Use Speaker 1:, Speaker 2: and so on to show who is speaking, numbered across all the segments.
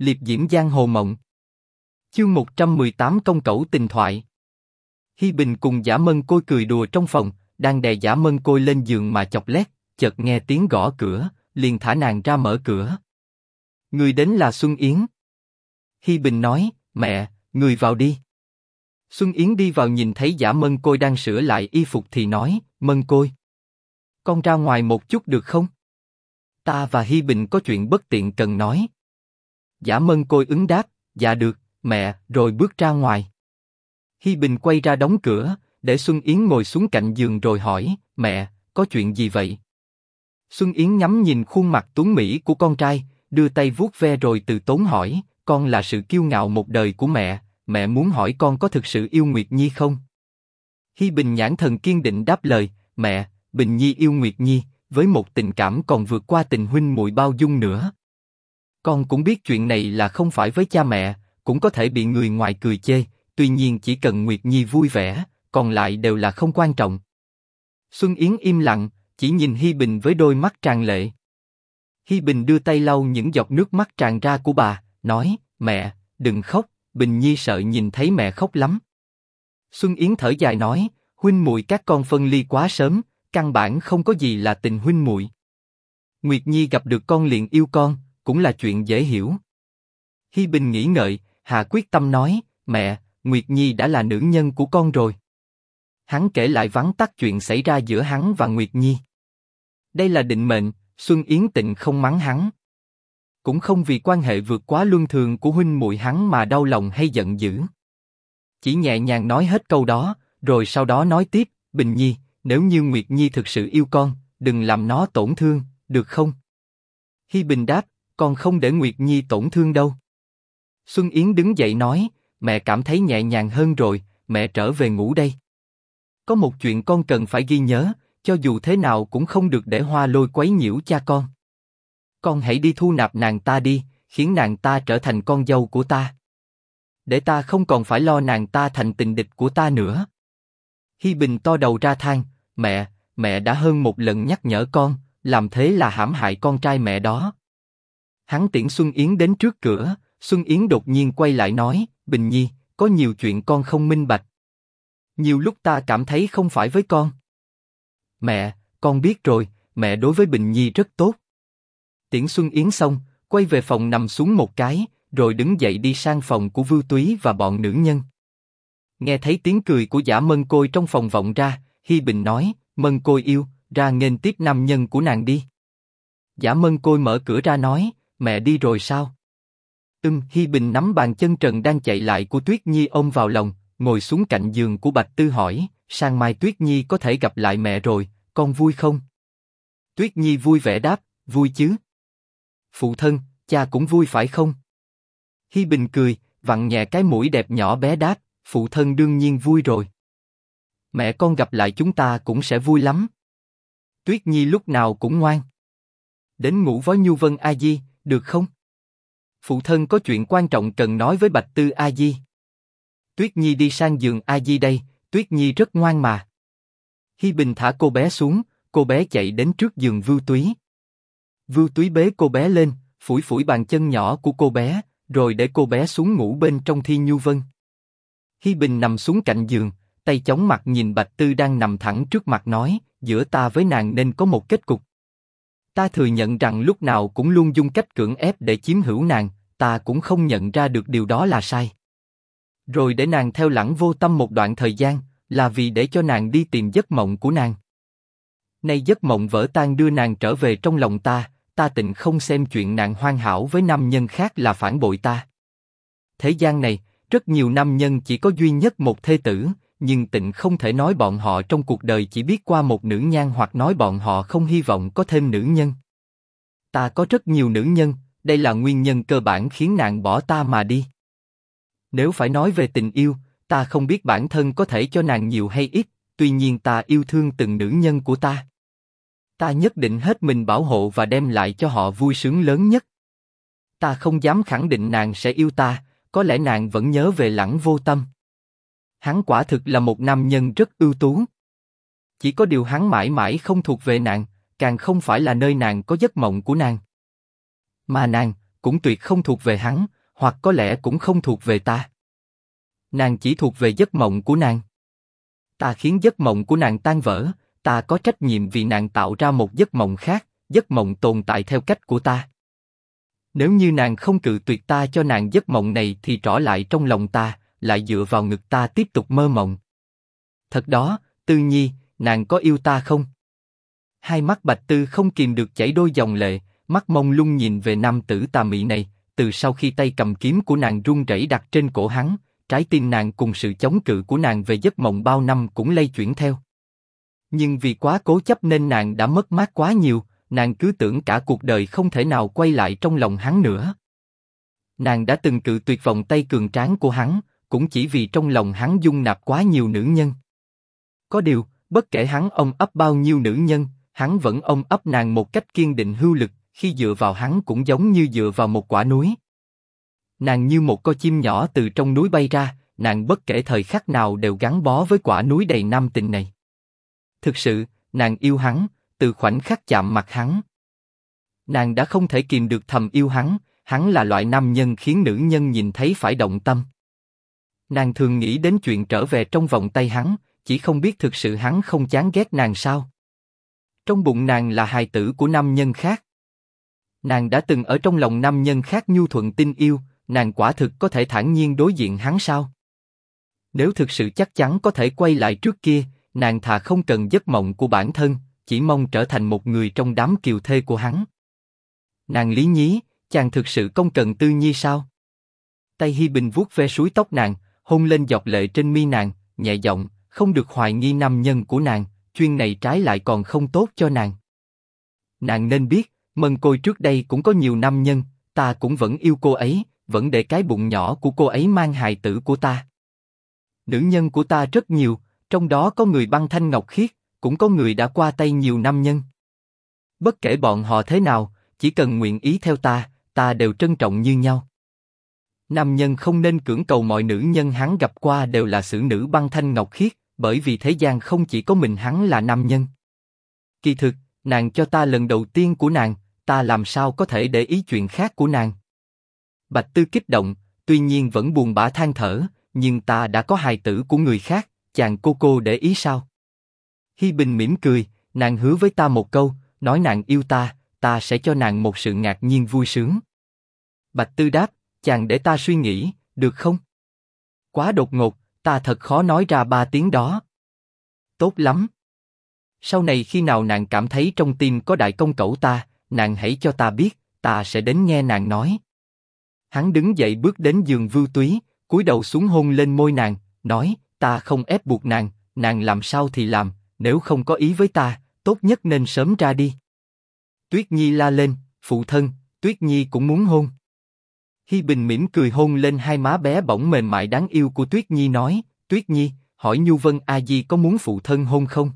Speaker 1: liệp diễm giang hồ mộng. Chương 118 công cẩu tình thoại. Hi Bình cùng Giả Mân Côi cười đùa trong phòng, đang đè Giả Mân Côi lên giường mà chọc lét, chợt nghe tiếng gõ cửa, liền thả nàng ra mở cửa. Người đến là Xuân Yến. Hi Bình nói, mẹ, người vào đi. Xuân Yến đi vào nhìn thấy Giả Mân Côi đang sửa lại y phục thì nói, Mân Côi, con ra ngoài một chút được không? Ta và Hi Bình có chuyện bất tiện cần nói. Giả Mân Côi ứng đáp, dạ được, mẹ, rồi bước ra ngoài. Hi Bình quay ra đóng cửa, để Xuân Yến ngồi xuống cạnh giường rồi hỏi, mẹ, có chuyện gì vậy? Xuân Yến nhắm nhìn khuôn mặt tuấn mỹ của con trai, đưa tay vuốt ve rồi từ tốn hỏi, con là sự kiêu ngạo một đời của mẹ, mẹ muốn hỏi con có thực sự yêu Nguyệt Nhi không? Hi Bình nhãn thần kiên định đáp lời, mẹ, Bình Nhi yêu Nguyệt Nhi, với một tình cảm còn vượt qua tình huynh muội bao dung nữa. Con cũng biết chuyện này là không phải với cha mẹ, cũng có thể bị người ngoài cười chê, tuy nhiên chỉ cần Nguyệt Nhi vui vẻ, còn lại đều là không quan trọng. Xuân Yến im lặng, chỉ nhìn Hi Bình với đôi mắt tràn lệ. Hi Bình đưa tay lau những giọt nước mắt tràn ra của bà, nói: Mẹ, đừng khóc, Bình Nhi sợ nhìn thấy mẹ khóc lắm. Xuân Yến thở dài nói: Huynh muội các con phân ly quá sớm, căn bản không có gì là tình huynh muội. Nguyệt Nhi gặp được con liền yêu con, cũng là chuyện dễ hiểu. Hi Bình nghĩ ngợi, Hà quyết tâm nói: Mẹ, Nguyệt Nhi đã là nữ nhân của con rồi. Hắn kể lại vắn tắt chuyện xảy ra giữa hắn và Nguyệt Nhi. Đây là định mệnh, Xuân Yến Tịnh không mắng hắn. Cũng không vì quan hệ vượt quá luân thường của huynh muội hắn mà đau lòng hay giận dữ. Chỉ nhẹ nhàng nói hết câu đó, rồi sau đó nói tiếp, Bình Nhi, nếu như Nguyệt Nhi thực sự yêu con, đừng làm nó tổn thương, được không? Hi Bình đáp, con không để Nguyệt Nhi tổn thương đâu. Xuân Yến đứng dậy nói, mẹ cảm thấy nhẹ nhàng hơn rồi, mẹ trở về ngủ đây. Có một chuyện con cần phải ghi nhớ, cho dù thế nào cũng không được để hoa lôi quấy nhiễu cha con. Con hãy đi thu nạp nàng ta đi, khiến nàng ta trở thành con dâu của ta. Để ta không còn phải lo nàng ta thành tình địch của ta nữa. Hi Bình to đầu ra than, mẹ, mẹ đã hơn một lần nhắc nhở con, làm thế là hãm hại con trai mẹ đó. Hắn tiễn Xuân Yến đến trước cửa, Xuân Yến đột nhiên quay lại nói, Bình Nhi, có nhiều chuyện con không minh bạch. Nhiều lúc ta cảm thấy không phải với con. Mẹ, con biết rồi, mẹ đối với Bình Nhi rất tốt. Tiễn Xuân Yến xong, quay về phòng nằm xuống một cái, rồi đứng dậy đi sang phòng của Vưu Túy và bọn nữ nhân. Nghe thấy tiếng cười của giả Mân Côi trong phòng vọng ra, Hi Bình nói, Mân Côi yêu, ra nghênh tiếp nam nhân của nàng đi. Giả Mân Côi mở cửa ra nói, mẹ đi rồi sao? Ưm, Hi Bình nắm bàn chân trần đang chạy lại của Tuyết Nhi ôm vào lòng, ngồi xuống cạnh giường của Bạch Tư hỏi, sang mai Tuyết Nhi có thể gặp lại mẹ rồi, con vui không? Tuyết Nhi vui vẻ đáp, vui chứ. Phụ thân, cha cũng vui phải không? Hi Bình cười, vặn nhẹ cái mũi đẹp nhỏ bé đáp, phụ thân đương nhiên vui rồi. Mẹ con gặp lại chúng ta cũng sẽ vui lắm. Tuyết Nhi lúc nào cũng ngoan. Đến ngủ với Nhu Vân A Di, được không? Phụ thân có chuyện quan trọng cần nói với Bạch Tư A Di. Tuyết Nhi đi sang giường A Di đây, Tuyết Nhi rất ngoan mà. Hi Bình thả cô bé xuống, cô bé chạy đến trước giường Vưu Túy. Vưu Túy bế cô bé lên, phủi phủi bàn chân nhỏ của cô bé, rồi để cô bé xuống ngủ bên trong Thi Nhu Vân. Hi Bình nằm xuống cạnh giường, tay chống mặt nhìn Bạch Tư đang nằm thẳng trước mặt nói, giữa ta với nàng nên có một kết cục. Ta thừa nhận rằng lúc nào cũng luôn dùng cách cưỡng ép để chiếm hữu nàng, ta cũng không nhận ra được điều đó là sai. Rồi để nàng theo lãng vô tâm một đoạn thời gian, là vì để cho nàng đi tìm giấc mộng của nàng. Nay giấc mộng vỡ tan đưa nàng trở về trong lòng ta, ta tịnh không xem chuyện nàng hoan hảo với nam nhân khác là phản bội ta. Thế gian này, rất nhiều nam nhân chỉ có duy nhất một thê tử, nhưng tịnh không thể nói bọn họ trong cuộc đời chỉ biết qua một nữ nhan hoặc nói bọn họ không hy vọng có thêm nữ nhân. Ta có rất nhiều nữ nhân, đây là nguyên nhân cơ bản khiến nàng bỏ ta mà đi. Nếu phải nói về tình yêu, ta không biết bản thân có thể cho nàng nhiều hay ít, tuy nhiên ta yêu thương từng nữ nhân của ta. Ta nhất định hết mình bảo hộ và đem lại cho họ vui sướng lớn nhất. Ta không dám khẳng định nàng sẽ yêu ta, có lẽ nàng vẫn nhớ về lãng vô tâm. Hắn quả thực là một nam nhân rất ưu tú. Chỉ có điều hắn mãi mãi không thuộc về nàng, càng không phải là nơi nàng có giấc mộng của nàng. Mà nàng, cũng tuyệt không thuộc về hắn, hoặc có lẽ cũng không thuộc về ta. Nàng chỉ thuộc về giấc mộng của nàng. Ta khiến giấc mộng của nàng tan vỡ, ta có trách nhiệm vì nàng tạo ra một giấc mộng khác, giấc mộng tồn tại theo cách của ta. Nếu như nàng không cự tuyệt ta cho nàng giấc mộng này thì trở lại trong lòng ta, lại dựa vào ngực ta tiếp tục mơ mộng. Thật đó, Tư Nhi, nàng có yêu ta không? Hai mắt Bạch Tư không kìm được chảy đôi dòng lệ, mắt mông lung nhìn về nam tử tà mị này. Từ sau khi tay cầm kiếm của nàng run rẩy đặt trên cổ hắn, trái tim nàng cùng sự chống cự của nàng về giấc mộng bao năm cũng lay chuyển theo. Nhưng vì quá cố chấp nên nàng đã mất mát quá nhiều, nàng cứ tưởng cả cuộc đời không thể nào quay lại trong lòng hắn nữa. Nàng đã từng cự tuyệt vọng tay cường tráng của hắn, cũng chỉ vì trong lòng hắn dung nạp quá nhiều nữ nhân. Có điều, bất kể hắn ông ấp bao nhiêu nữ nhân, hắn vẫn ông ấp nàng một cách kiên định hưu lực, khi dựa vào hắn cũng giống như dựa vào một quả núi. Nàng như một con chim nhỏ từ trong núi bay ra, nàng bất kể thời khắc nào đều gắn bó với quả núi đầy nam tình này. Thực sự, nàng yêu hắn, từ khoảnh khắc chạm mặt hắn. Nàng đã không thể kìm được thầm yêu hắn, hắn là loại nam nhân khiến nữ nhân nhìn thấy phải động tâm. Nàng thường nghĩ đến chuyện trở về trong vòng tay hắn, chỉ không biết thực sự hắn không chán ghét nàng sao. Trong bụng nàng là hài tử của nam nhân khác. Nàng đã từng ở trong lòng nam nhân khác nhu thuận tin yêu, nàng quả thực có thể thản nhiên đối diện hắn sao? Nếu thực sự chắc chắn có thể quay lại trước kia, nàng thà không cần giấc mộng của bản thân, chỉ mong trở thành một người trong đám kiều thê của hắn. Nàng lý nhí, chàng thực sự không cần tư nhi sao? Tay Hi Bình vuốt ve suối tóc nàng, hôn lên dọc lệ trên mi nàng, nhẹ giọng, không được hoài nghi nam nhân của nàng, chuyên này trái lại còn không tốt cho nàng. Nàng nên biết, mân côi trước đây cũng có nhiều nam nhân, ta cũng vẫn yêu cô ấy, vẫn để cái bụng nhỏ của cô ấy mang hài tử của ta. Nữ nhân của ta rất nhiều, trong đó có người băng thanh ngọc khiết, cũng có người đã qua tay nhiều nam nhân. Bất kể bọn họ thế nào, chỉ cần nguyện ý theo ta, ta đều trân trọng như nhau. Nam nhân không nên cưỡng cầu mọi nữ nhân hắn gặp qua đều là xử nữ băng thanh ngọc khiết, bởi vì thế gian không chỉ có mình hắn là nam nhân. Kỳ thực, nàng cho ta lần đầu tiên của nàng, ta làm sao có thể để ý chuyện khác của nàng? Bạch Tư kích động, tuy nhiên vẫn buồn bã than thở, nhưng ta đã có hài tử của người khác, chàng cô cô để ý sao? Hi Bình mỉm cười, nàng hứa với ta một câu, nói nàng yêu ta, ta sẽ cho nàng một sự ngạc nhiên vui sướng. Bạch Tư đáp, chàng để ta suy nghĩ, được không? Quá đột ngột, ta thật khó nói ra ba tiếng đó. Tốt lắm. Sau này khi nào nàng cảm thấy trong tim có đại công cẩu ta, nàng hãy cho ta biết, ta sẽ đến nghe nàng nói. Hắn đứng dậy bước đến giường Vưu Túy, cúi đầu xuống hôn lên môi nàng, nói, ta không ép buộc nàng, nàng làm sao thì làm, nếu không có ý với ta, tốt nhất nên sớm ra đi. Tuyết Nhi la lên, phụ thân, Tuyết Nhi cũng muốn hôn. Hi Bình mỉm cười hôn lên hai má bé bỏng mềm mại đáng yêu của Tuyết Nhi nói, Tuyết Nhi, hỏi Nhu Vân A Di có muốn phụ thân hôn không?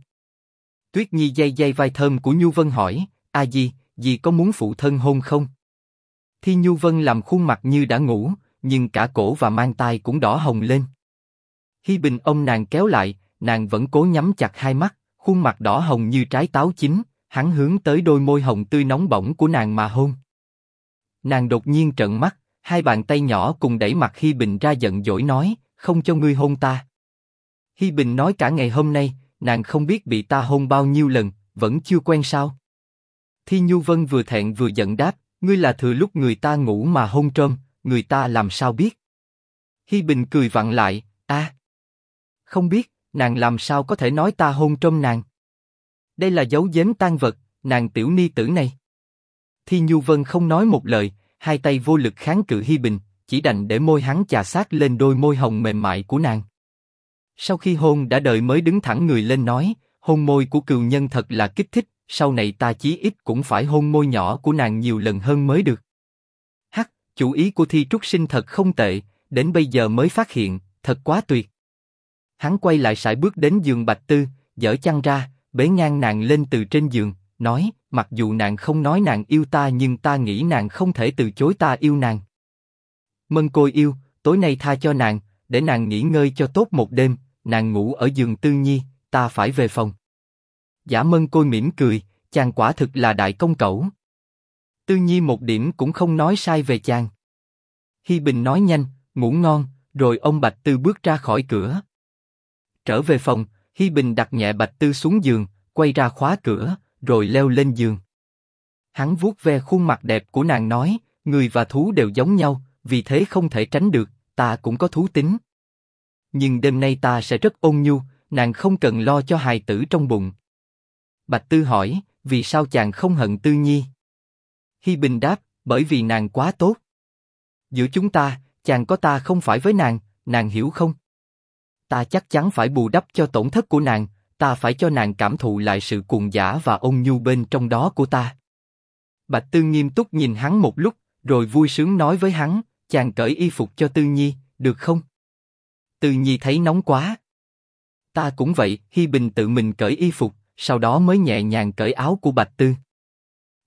Speaker 1: Tuyết Nhi dây dây vai thơm của Nhu Vân hỏi, A Di, Di có muốn phụ thân hôn không? Thi Nhu Vân làm khuôn mặt như đã ngủ, nhưng cả cổ và mang tai cũng đỏ hồng lên. Hi Bình ôm nàng kéo lại, nàng vẫn cố nhắm chặt hai mắt, khuôn mặt đỏ hồng như trái táo chín, hắn hướng tới đôi môi hồng tươi nóng bỏng của nàng mà hôn. Nàng đột nhiên trợn mắt, hai bàn tay nhỏ cùng đẩy mặt Hi Bình ra giận dỗi nói, không cho ngươi hôn ta. Hi Bình nói cả ngày hôm nay, nàng không biết bị ta hôn bao nhiêu lần, vẫn chưa quen sao? Thi Nhu Vân vừa thẹn vừa giận đáp, ngươi là thừa lúc người ta ngủ mà hôn trơm, người ta làm sao biết? Hi Bình cười vặn lại, a, không biết, nàng làm sao có thể nói ta hôn trơm nàng? Đây là dấu giếm tan vật, nàng tiểu ni tử này. Thi Nhu Vân không nói một lời, hai tay vô lực kháng cự Hi Bình, chỉ đành để môi hắn chà sát lên đôi môi hồng mềm mại của nàng. Sau khi hôn đã đợi mới đứng thẳng người lên nói, hôn môi của cừu nhân thật là kích thích, sau này ta chí ít cũng phải hôn môi nhỏ của nàng nhiều lần hơn mới được. Hắc, chủ ý của Thi Trúc Sinh thật không tệ, đến bây giờ mới phát hiện, thật quá tuyệt. Hắn quay lại sải bước đến giường Bạch Tư, dở chăn ra, bế ngang nàng lên từ trên giường, nói, mặc dù nàng không nói nàng yêu ta nhưng ta nghĩ nàng không thể từ chối ta yêu nàng. Mân Côi yêu, tối nay tha cho nàng, để nàng nghỉ ngơi cho tốt một đêm, nàng ngủ ở giường Tư Nhi, ta phải về phòng. Giả Mân Côi mỉm cười, chàng quả thực là đại công cẩu. Tư Nhi một điểm cũng không nói sai về chàng. Hi Bình nói nhanh, ngủ ngon, rồi ông Bạch Tư bước ra khỏi cửa. Trở về phòng, Hi Bình đặt nhẹ Bạch Tư xuống giường, quay ra khóa cửa, rồi leo lên giường. Hắn vuốt ve khuôn mặt đẹp của nàng nói, người và thú đều giống nhau, vì thế không thể tránh được, ta cũng có thú tính. Nhưng đêm nay ta sẽ rất ôn nhu, nàng không cần lo cho hài tử trong bụng. Bạch Tư hỏi, vì sao chàng không hận Tư Nhi? Hi Bình đáp, bởi vì nàng quá tốt. Giữa chúng ta, chàng có ta không phải với nàng, nàng hiểu không? Ta chắc chắn phải bù đắp cho tổn thất của nàng, ta phải cho nàng cảm thụ lại sự cuồng giả và ôn nhu bên trong đó của ta. Bạch Tư nghiêm túc nhìn hắn một lúc, rồi vui sướng nói với hắn, chàng cởi y phục cho Tư Nhi, được không? Tư Nhi thấy nóng quá. Ta cũng vậy, Hi Bình tự mình cởi y phục, sau đó mới nhẹ nhàng cởi áo của Bạch Tư.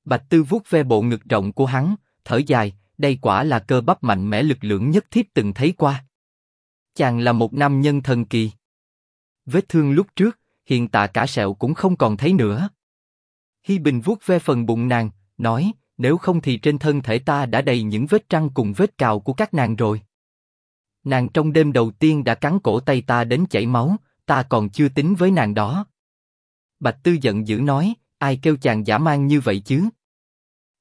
Speaker 1: Bạch Tư vuốt ve bộ ngực rộng của hắn, thở dài, đây quả là cơ bắp mạnh mẽ lực lượng nhất thiết từng thấy qua. Chàng là một nam nhân thần kỳ. Vết thương lúc trước, hiện tại cả sẹo cũng không còn thấy nữa. Hi Bình vuốt ve phần bụng nàng, nói, nếu không thì trên thân thể ta đã đầy những vết trăng cùng vết cào của các nàng rồi. Nàng trong đêm đầu tiên đã cắn cổ tay ta đến chảy máu, ta còn chưa tính với nàng đó. Bạch Tư giận dữ nói, ai kêu chàng giả mang như vậy chứ?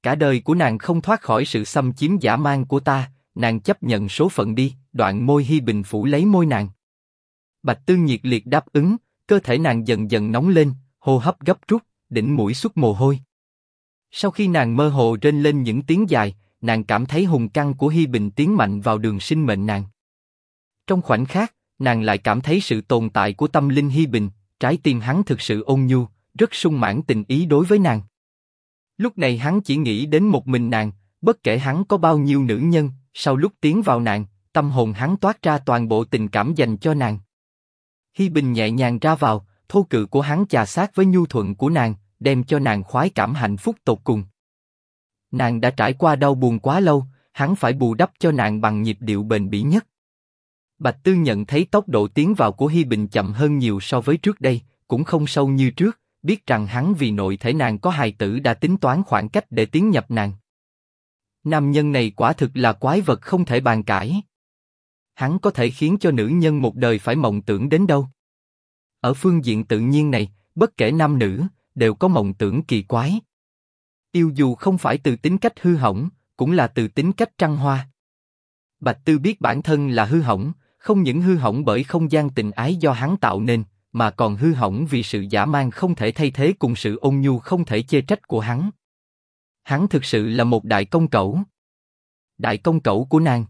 Speaker 1: Cả đời của nàng không thoát khỏi sự xâm chiếm giả mang của ta, nàng chấp nhận số phận đi. Đoạn môi Hi Bình phủ lấy môi nàng. Bạch Tư nhiệt liệt đáp ứng, cơ thể nàng dần dần nóng lên, hô hấp gấp rút, đỉnh mũi xuất mồ hôi. Sau khi nàng mơ hồ rên lên những tiếng dài, nàng cảm thấy hùng căng của Hi Bình tiến mạnh vào đường sinh mệnh nàng. Trong khoảnh khắc, nàng lại cảm thấy sự tồn tại của tâm linh Hi Bình, trái tim hắn thực sự ôn nhu, rất sung mãn tình ý đối với nàng. Lúc này hắn chỉ nghĩ đến một mình nàng, bất kể hắn có bao nhiêu nữ nhân, sau lúc tiến vào nàng, tâm hồn hắn toát ra toàn bộ tình cảm dành cho nàng. Hi Bình nhẹ nhàng ra vào, thô cự của hắn chà sát với nhu thuận của nàng, đem cho nàng khoái cảm hạnh phúc tột cùng. Nàng đã trải qua đau buồn quá lâu, hắn phải bù đắp cho nàng bằng nhịp điệu bền bỉ nhất. Bạch Tư nhận thấy tốc độ tiến vào của Hi Bình chậm hơn nhiều so với trước đây, cũng không sâu như trước, biết rằng hắn vì nội thể nàng có hài tử đã tính toán khoảng cách để tiến nhập nàng. Nam nhân này quả thực là quái vật không thể bàn cãi. Hắn có thể khiến cho nữ nhân một đời phải mộng tưởng đến đâu. Ở phương diện tự nhiên này, bất kể nam nữ, đều có mộng tưởng kỳ quái. Yêu dù không phải từ tính cách hư hỏng, cũng là từ tính cách trăng hoa. Bạch Tư biết bản thân là hư hỏng, không những hư hỏng bởi không gian tình ái do hắn tạo nên, mà còn hư hỏng vì sự giả mang không thể thay thế cùng sự ôn nhu không thể chê trách của hắn. Hắn thực sự là một đại công cẩu. Đại công cẩu của nàng.